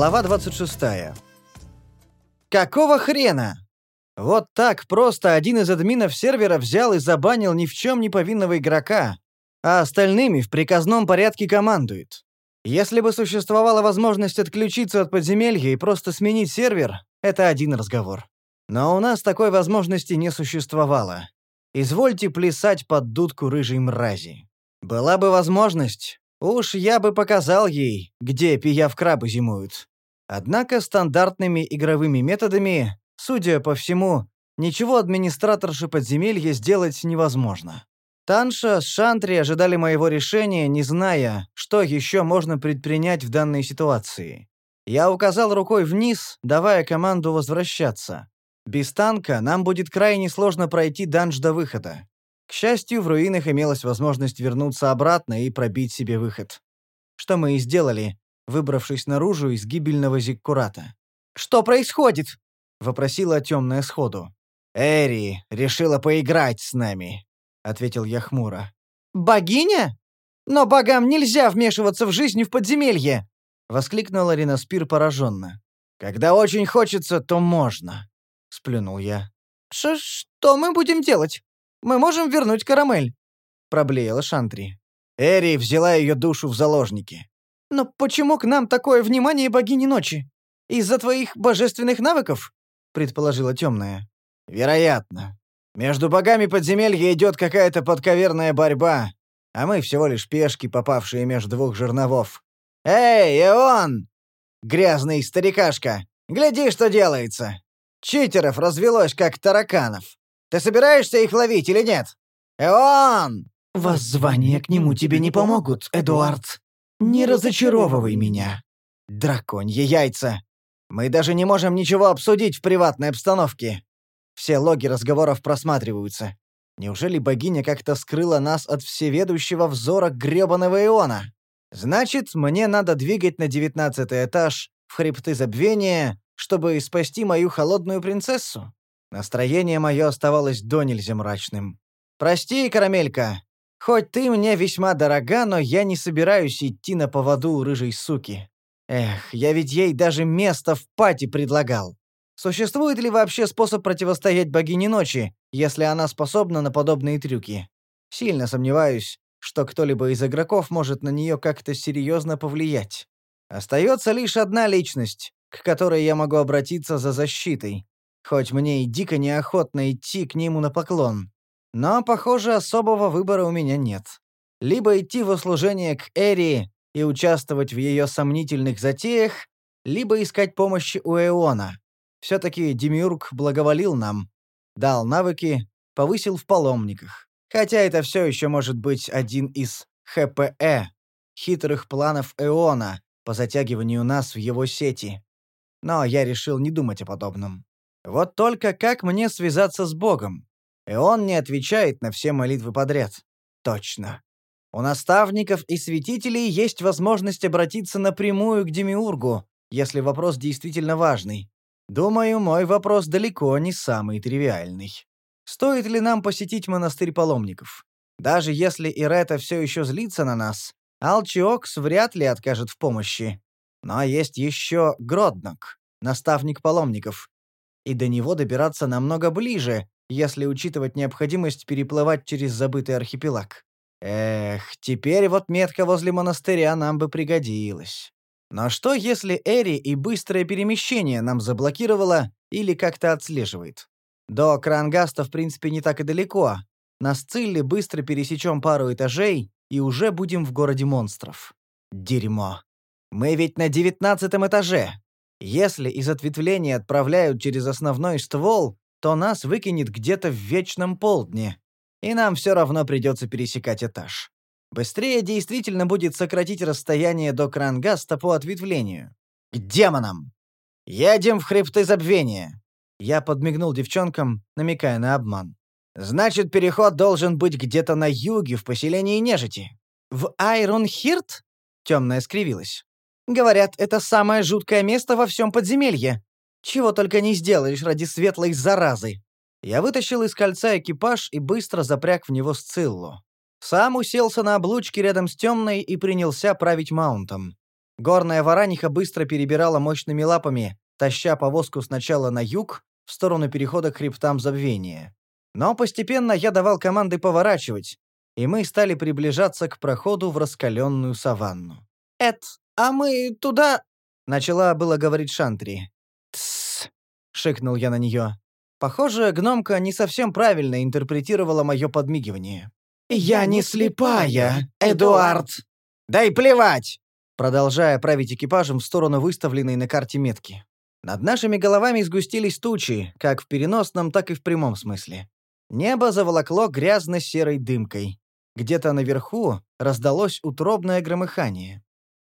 Глава 26. Какого хрена? Вот так просто один из админов сервера взял и забанил ни в чем не повинного игрока, а остальными в приказном порядке командует. Если бы существовала возможность отключиться от подземелья и просто сменить сервер, это один разговор. Но у нас такой возможности не существовало. Извольте плясать под дудку рыжей мрази. Была бы возможность, уж я бы показал ей, где пияв-крабы зимуют. Однако стандартными игровыми методами, судя по всему, ничего администраторши подземелья сделать невозможно. Танша с Шантри ожидали моего решения, не зная, что еще можно предпринять в данной ситуации. Я указал рукой вниз, давая команду возвращаться. Без танка нам будет крайне сложно пройти данж до выхода. К счастью, в руинах имелась возможность вернуться обратно и пробить себе выход. Что мы и сделали, выбравшись наружу из гибельного зиккурата. «Что происходит?» — вопросила темная сходу. «Эри решила поиграть с нами», — ответил я хмуро. «Богиня? Но богам нельзя вмешиваться в жизнь в подземелье!» — воскликнула Риноспир пораженно. «Когда очень хочется, то можно», — сплюнул я. Ш «Что мы будем делать? Мы можем вернуть карамель», — проблеяла Шантри. Эри взяла ее душу в заложники. «Но почему к нам такое внимание богини ночи? Из-за твоих божественных навыков?» — предположила темная. «Вероятно. Между богами подземелья идет какая-то подковерная борьба, а мы всего лишь пешки, попавшие между двух жерновов. Эй, Ион! Грязный старикашка! Гляди, что делается! Читеров развелось, как тараканов. Ты собираешься их ловить или нет? Ион! Воззвания к нему тебе не помогут, Эдуард. Не разочаровывай меня. Драконьи яйца! Мы даже не можем ничего обсудить в приватной обстановке. Все логи разговоров просматриваются. Неужели богиня как-то скрыла нас от всеведущего взора грёбаного Иона? Значит, мне надо двигать на девятнадцатый этаж, в хребты забвения, чтобы спасти мою холодную принцессу. Настроение мое оставалось до нельзя мрачным. «Прости, карамелька, хоть ты мне весьма дорога, но я не собираюсь идти на поводу у рыжей суки. Эх, я ведь ей даже место в пати предлагал. Существует ли вообще способ противостоять богине ночи, если она способна на подобные трюки? Сильно сомневаюсь, что кто-либо из игроков может на нее как-то серьезно повлиять. Остается лишь одна личность, к которой я могу обратиться за защитой, хоть мне и дико неохотно идти к нему на поклон. Но, похоже, особого выбора у меня нет. Либо идти в услужение к Эри и участвовать в ее сомнительных затеях, либо искать помощи у Эона. Все-таки Демиург благоволил нам, дал навыки, повысил в паломниках. Хотя это все еще может быть один из ХПЭ, хитрых планов Эона по затягиванию нас в его сети. Но я решил не думать о подобном. Вот только как мне связаться с Богом? Эон не отвечает на все молитвы подряд. Точно. У наставников и святителей есть возможность обратиться напрямую к Демиургу, если вопрос действительно важный. Думаю, мой вопрос далеко не самый тривиальный. Стоит ли нам посетить монастырь паломников? Даже если Ирета все еще злится на нас, Алчиокс вряд ли откажет в помощи. Но есть еще Гроднок, наставник паломников. И до него добираться намного ближе, если учитывать необходимость переплывать через забытый архипелаг. Эх, теперь вот метка возле монастыря нам бы пригодилась. Но что, если Эри и быстрое перемещение нам заблокировало или как-то отслеживает? До Крангаста, в принципе, не так и далеко. На Сцилле быстро пересечем пару этажей и уже будем в городе монстров. Дерьмо. Мы ведь на девятнадцатом этаже. Если из ответвления отправляют через основной ствол, то нас выкинет где-то в вечном полдне. И нам все равно придется пересекать этаж. Быстрее действительно будет сократить расстояние до Крангаста по ответвлению. К демонам! Едем в хребты забвения. Я подмигнул девчонкам, намекая на обман. Значит, переход должен быть где-то на юге, в поселении нежити. В Айронхирт? Темная скривилась. Говорят, это самое жуткое место во всем подземелье. Чего только не сделаешь ради светлой заразы. Я вытащил из кольца экипаж и быстро запряг в него Сциллу. Сам уселся на облучке рядом с темной и принялся править маунтом. Горная вараниха быстро перебирала мощными лапами, таща повозку сначала на юг, в сторону перехода к хребтам забвения. Но постепенно я давал команды поворачивать, и мы стали приближаться к проходу в раскаленную саванну. «Эд, а мы туда...» — начала было говорить Шантри. Шикнул я на нее. Похоже, гномка не совсем правильно интерпретировала мое подмигивание. «Я не слепая, Эдуард!» «Да и плевать!» Продолжая править экипажем в сторону выставленной на карте метки. Над нашими головами сгустились тучи, как в переносном, так и в прямом смысле. Небо заволокло грязно-серой дымкой. Где-то наверху раздалось утробное громыхание.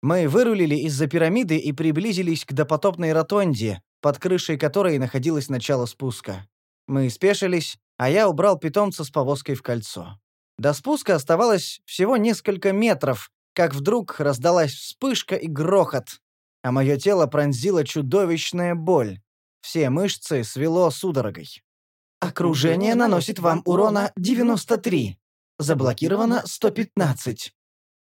Мы вырулили из-за пирамиды и приблизились к допотопной ротонде, под крышей которой находилось начало спуска. Мы спешились, а я убрал питомца с повозкой в кольцо. До спуска оставалось всего несколько метров, как вдруг раздалась вспышка и грохот, а мое тело пронзила чудовищная боль. Все мышцы свело судорогой. Окружение наносит вам урона 93. Заблокировано 115.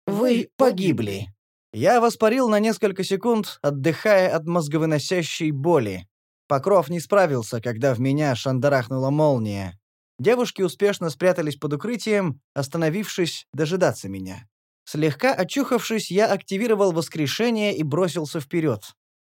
Вы погибли. Я воспарил на несколько секунд, отдыхая от мозговыносящей боли. Покров не справился, когда в меня шандарахнула молния. Девушки успешно спрятались под укрытием, остановившись дожидаться меня. Слегка очухавшись, я активировал воскрешение и бросился вперед.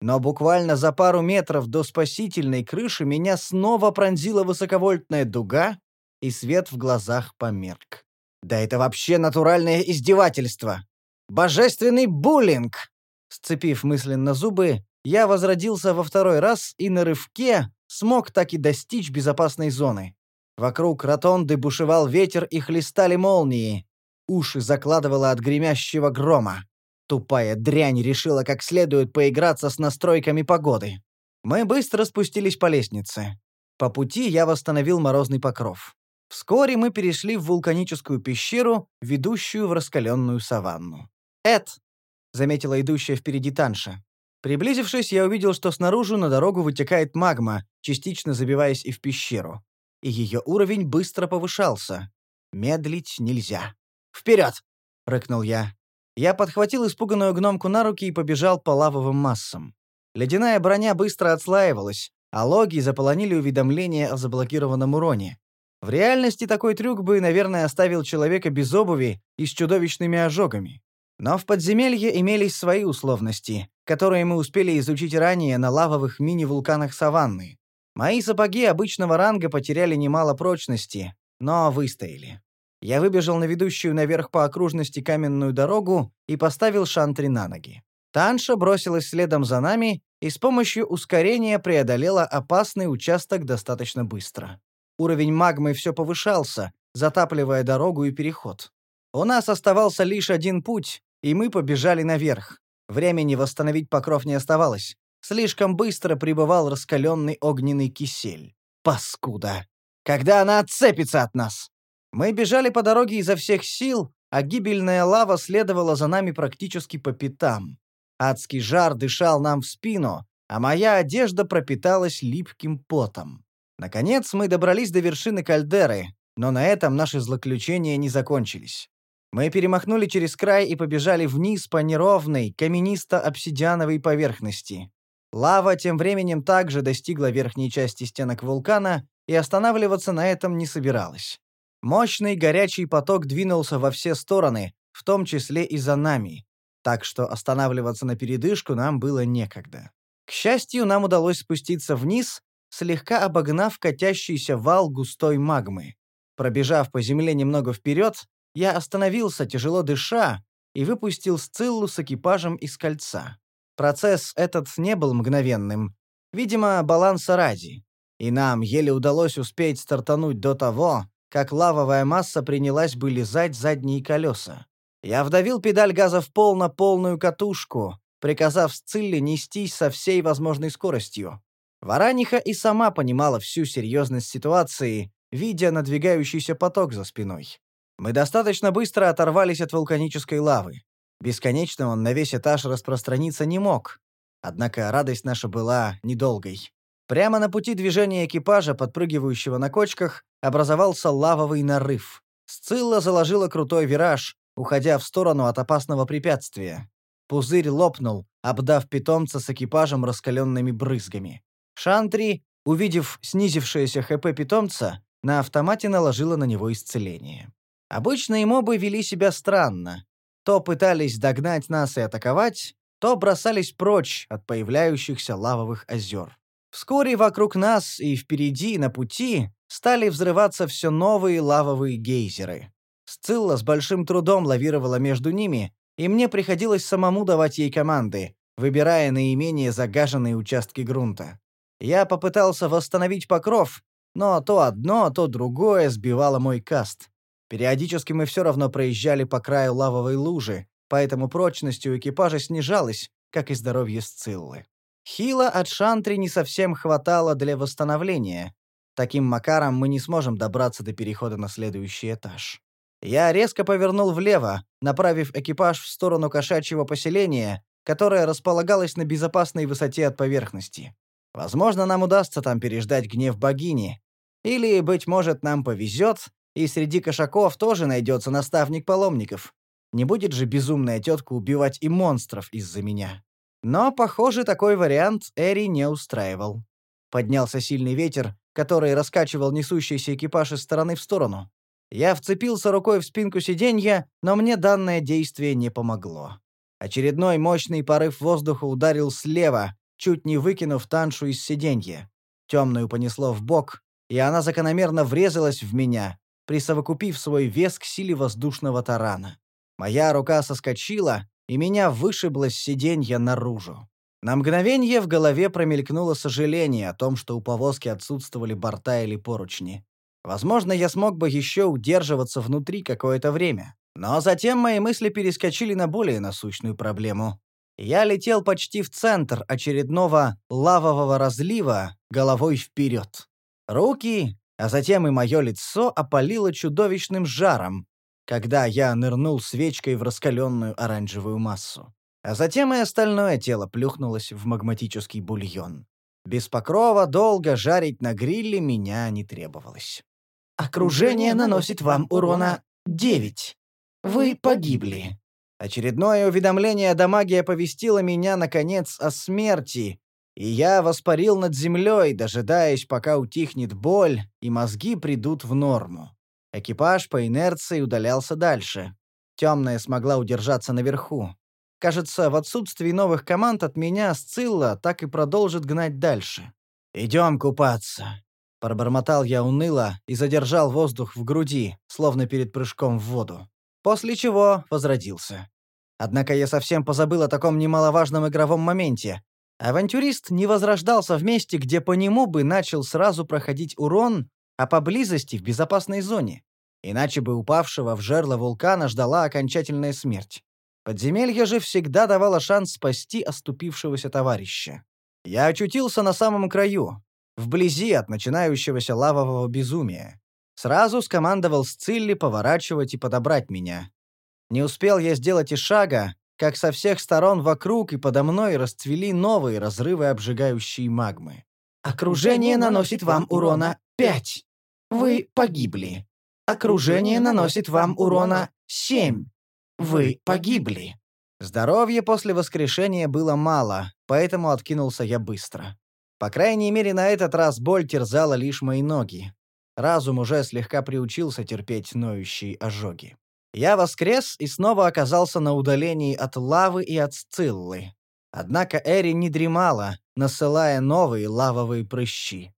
Но буквально за пару метров до спасительной крыши меня снова пронзила высоковольтная дуга, и свет в глазах померк. Да это вообще натуральное издевательство! Божественный буллинг! Сцепив мысленно зубы, я возродился во второй раз и на рывке смог так и достичь безопасной зоны. Вокруг ротонды бушевал ветер и хлестали молнии. Уши закладывало от гремящего грома. Тупая дрянь решила как следует поиграться с настройками погоды. Мы быстро спустились по лестнице. По пути я восстановил морозный покров. Вскоре мы перешли в вулканическую пещеру, ведущую в раскаленную саванну. «Эд!» — заметила идущая впереди Танша. Приблизившись, я увидел, что снаружи на дорогу вытекает магма, частично забиваясь и в пещеру. И ее уровень быстро повышался. Медлить нельзя. «Вперед!» — рыкнул я. Я подхватил испуганную гномку на руки и побежал по лавовым массам. Ледяная броня быстро отслаивалась, а логи заполонили уведомления о заблокированном уроне. В реальности такой трюк бы, наверное, оставил человека без обуви и с чудовищными ожогами. Но в подземелье имелись свои условности, которые мы успели изучить ранее на лавовых мини-вулканах саванны. Мои сапоги обычного ранга потеряли немало прочности, но выстояли. Я выбежал на ведущую наверх по окружности каменную дорогу и поставил шантри на ноги. Танша бросилась следом за нами и с помощью ускорения преодолела опасный участок достаточно быстро. Уровень магмы все повышался, затапливая дорогу и переход. У нас оставался лишь один путь, и мы побежали наверх. Времени восстановить покров не оставалось. Слишком быстро прибывал раскаленный огненный кисель. Паскуда! Когда она отцепится от нас? Мы бежали по дороге изо всех сил, а гибельная лава следовала за нами практически по пятам. Адский жар дышал нам в спину, а моя одежда пропиталась липким потом. Наконец мы добрались до вершины кальдеры, но на этом наши злоключения не закончились. Мы перемахнули через край и побежали вниз по неровной, каменисто-обсидиановой поверхности. Лава тем временем также достигла верхней части стенок вулкана и останавливаться на этом не собиралась. Мощный горячий поток двинулся во все стороны, в том числе и за нами, так что останавливаться на передышку нам было некогда. К счастью, нам удалось спуститься вниз, слегка обогнав катящийся вал густой магмы. Пробежав по земле немного вперед, я остановился, тяжело дыша, и выпустил Сциллу с экипажем из кольца. Процесс этот не был мгновенным. Видимо, баланса ради. И нам еле удалось успеть стартануть до того, как лавовая масса принялась бы лизать задние колеса. Я вдавил педаль газа в пол на полную катушку, приказав Сцилле нестись со всей возможной скоростью. Вараниха и сама понимала всю серьезность ситуации, видя надвигающийся поток за спиной. Мы достаточно быстро оторвались от вулканической лавы. Бесконечно он на весь этаж распространиться не мог. Однако радость наша была недолгой. Прямо на пути движения экипажа, подпрыгивающего на кочках, образовался лавовый нарыв. Сцилла заложила крутой вираж, уходя в сторону от опасного препятствия. пузырь лопнул, обдав питомца с экипажем раскаленными брызгами. Шантри, увидев снизившееся ХП питомца, на автомате наложила на него исцеление. Обычные мобы вели себя странно. То пытались догнать нас и атаковать, то бросались прочь от появляющихся лавовых озер. Вскоре вокруг нас и впереди на пути стали взрываться все новые лавовые гейзеры. Сцилла с большим трудом лавировала между ними, и мне приходилось самому давать ей команды, выбирая наименее загаженные участки грунта. Я попытался восстановить покров, но то одно, то другое сбивало мой каст. Периодически мы все равно проезжали по краю лавовой лужи, поэтому прочность у экипажа снижалась, как и здоровье Сциллы. Хила от Шантри не совсем хватало для восстановления. Таким макаром мы не сможем добраться до перехода на следующий этаж. Я резко повернул влево, направив экипаж в сторону кошачьего поселения, которое располагалось на безопасной высоте от поверхности. Возможно, нам удастся там переждать гнев богини. Или, быть может, нам повезет, и среди кошаков тоже найдется наставник паломников. Не будет же безумная тетка убивать и монстров из-за меня. Но, похоже, такой вариант Эри не устраивал. Поднялся сильный ветер, который раскачивал несущийся экипаж из стороны в сторону. Я вцепился рукой в спинку сиденья, но мне данное действие не помогло. Очередной мощный порыв воздуха ударил слева, чуть не выкинув Таншу из сиденья. Темную понесло в бок, и она закономерно врезалась в меня, присовокупив свой вес к силе воздушного тарана. Моя рука соскочила, и меня вышибло с сиденья наружу. На мгновение в голове промелькнуло сожаление о том, что у повозки отсутствовали борта или поручни. Возможно, я смог бы еще удерживаться внутри какое-то время. Но затем мои мысли перескочили на более насущную проблему. Я летел почти в центр очередного лавового разлива головой вперед. Руки, а затем и мое лицо опалило чудовищным жаром, когда я нырнул свечкой в раскаленную оранжевую массу. А затем и остальное тело плюхнулось в магматический бульон. Без покрова долго жарить на гриле меня не требовалось. Окружение наносит вам урона 9. Вы погибли. Очередное уведомление Дамаги оповестило меня, наконец, о смерти, и я воспарил над землей, дожидаясь, пока утихнет боль, и мозги придут в норму. Экипаж по инерции удалялся дальше. Темная смогла удержаться наверху. Кажется, в отсутствии новых команд от меня Сцилла так и продолжит гнать дальше. «Идем купаться», — пробормотал я уныло и задержал воздух в груди, словно перед прыжком в воду. После чего возродился. Однако я совсем позабыл о таком немаловажном игровом моменте. Авантюрист не возрождался в месте, где по нему бы начал сразу проходить урон, а поблизости в безопасной зоне. Иначе бы упавшего в жерло вулкана ждала окончательная смерть. Подземелье же всегда давало шанс спасти оступившегося товарища. Я очутился на самом краю, вблизи от начинающегося лавового безумия. Сразу скомандовал Сцилли поворачивать и подобрать меня. Не успел я сделать и шага, как со всех сторон вокруг и подо мной расцвели новые разрывы обжигающей магмы. Окружение наносит вам урона 5. Вы погибли. Окружение наносит вам урона 7. Вы погибли. Здоровья после воскрешения было мало, поэтому откинулся я быстро. По крайней мере, на этот раз боль терзала лишь мои ноги. Разум уже слегка приучился терпеть ноющие ожоги. Я воскрес и снова оказался на удалении от лавы и от сциллы. Однако Эри не дремала, насылая новые лавовые прыщи,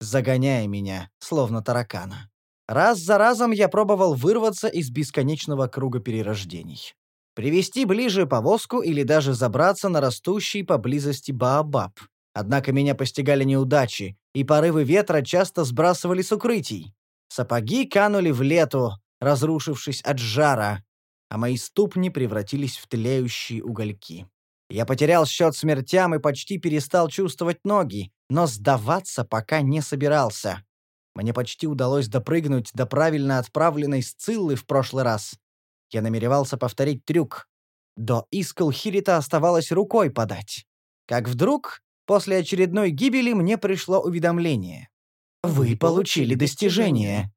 загоняя меня, словно таракана. Раз за разом я пробовал вырваться из бесконечного круга перерождений. Привести ближе повозку или даже забраться на растущий поблизости Баобаб. Однако меня постигали неудачи, и порывы ветра часто сбрасывали с укрытий. Сапоги канули в лету, разрушившись от жара, а мои ступни превратились в тлеющие угольки. Я потерял счет смертям и почти перестал чувствовать ноги, но сдаваться пока не собирался. Мне почти удалось допрыгнуть до правильно отправленной сциллы в прошлый раз. Я намеревался повторить трюк. До искл Хирита оставалось рукой подать. Как вдруг, после очередной гибели, мне пришло уведомление. «Вы получили достижение.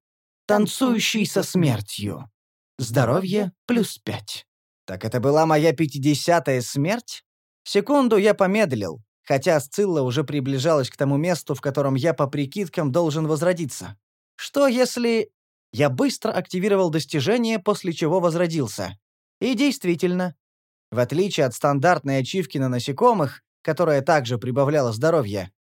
Танцующий со смертью. Здоровье плюс пять». Так это была моя пятидесятая смерть? Секунду я помедлил, хотя Сцилла уже приближалась к тому месту, в котором я по прикидкам должен возродиться. Что если... Я быстро активировал достижение, после чего возродился. И действительно, в отличие от стандартной ачивки на насекомых, которая также прибавляла здоровье,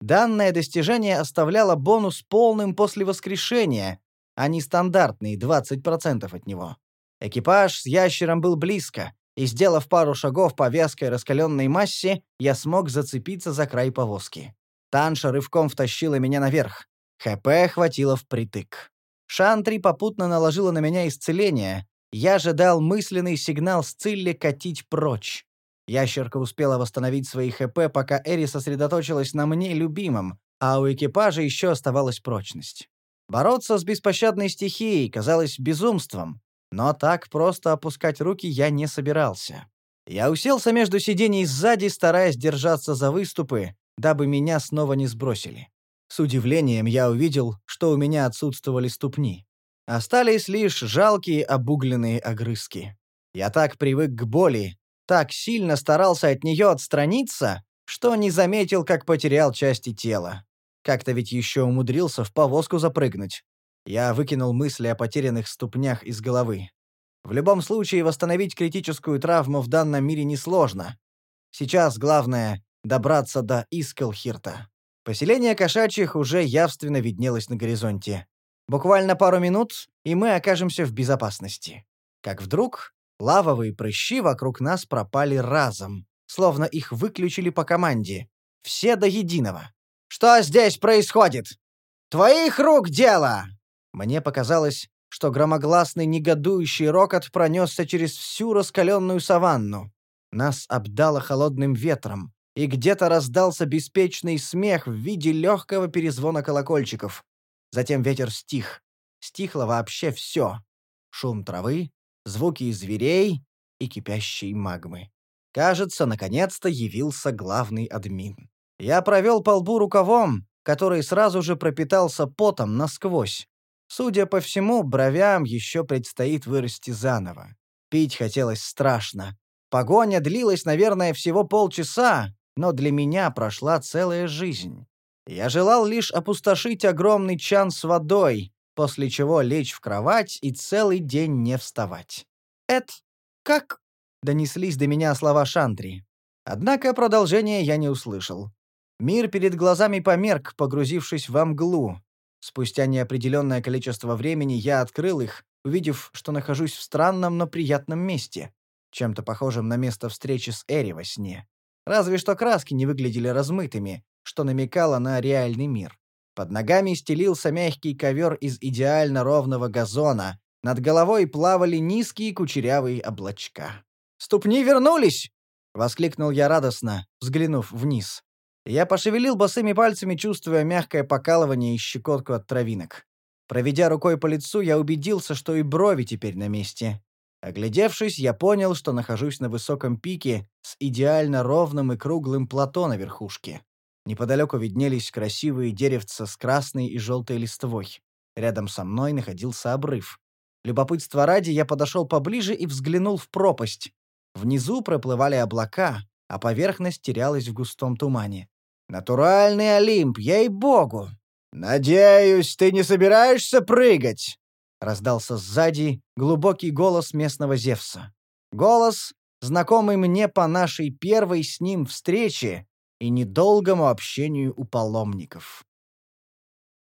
данное достижение оставляло бонус полным после воскрешения, а не стандартный 20% от него. Экипаж с ящером был близко, и, сделав пару шагов по вязкой раскаленной массе, я смог зацепиться за край повозки. Танша рывком втащила меня наверх. ХП хватило впритык. Шантри попутно наложила на меня исцеление. Я же дал мысленный сигнал Сцилле катить прочь. Ящерка успела восстановить свои ХП, пока Эри сосредоточилась на мне любимом, а у экипажа еще оставалась прочность. Бороться с беспощадной стихией казалось безумством, но так просто опускать руки я не собирался. Я уселся между сидений сзади, стараясь держаться за выступы, дабы меня снова не сбросили. С удивлением я увидел, что у меня отсутствовали ступни. Остались лишь жалкие обугленные огрызки. Я так привык к боли, так сильно старался от нее отстраниться, что не заметил, как потерял части тела. Как-то ведь еще умудрился в повозку запрыгнуть. Я выкинул мысли о потерянных ступнях из головы. В любом случае, восстановить критическую травму в данном мире несложно. Сейчас главное — добраться до Искалхирта. Поселение кошачьих уже явственно виднелось на горизонте. Буквально пару минут, и мы окажемся в безопасности. Как вдруг лавовые прыщи вокруг нас пропали разом, словно их выключили по команде. Все до единого. «Что здесь происходит? Твоих рук дело!» Мне показалось, что громогласный негодующий рокот пронесся через всю раскаленную саванну. Нас обдало холодным ветром, и где-то раздался беспечный смех в виде легкого перезвона колокольчиков. Затем ветер стих. Стихло вообще все. Шум травы, звуки зверей и кипящей магмы. Кажется, наконец-то явился главный админ. Я провел по лбу рукавом, который сразу же пропитался потом насквозь. Судя по всему, бровям еще предстоит вырасти заново. Пить хотелось страшно. Погоня длилась, наверное, всего полчаса, но для меня прошла целая жизнь. Я желал лишь опустошить огромный чан с водой, после чего лечь в кровать и целый день не вставать. «Эд, как?» — донеслись до меня слова Шантри. Однако продолжения я не услышал. Мир перед глазами померк, погрузившись во мглу, Спустя неопределенное количество времени я открыл их, увидев, что нахожусь в странном, но приятном месте, чем-то похожем на место встречи с Эри во сне. Разве что краски не выглядели размытыми, что намекало на реальный мир. Под ногами стелился мягкий ковер из идеально ровного газона, над головой плавали низкие кучерявые облачка. «Ступни вернулись!» — воскликнул я радостно, взглянув вниз. Я пошевелил босыми пальцами, чувствуя мягкое покалывание и щекотку от травинок. Проведя рукой по лицу, я убедился, что и брови теперь на месте. Оглядевшись, я понял, что нахожусь на высоком пике с идеально ровным и круглым плато на верхушке. Неподалеку виднелись красивые деревца с красной и желтой листвой. Рядом со мной находился обрыв. Любопытство ради я подошел поближе и взглянул в пропасть. Внизу проплывали облака, а поверхность терялась в густом тумане. Натуральный Олимп, ей-богу! Надеюсь, ты не собираешься прыгать? Раздался сзади глубокий голос местного Зевса. Голос, знакомый мне по нашей первой с ним встрече и недолгому общению у паломников.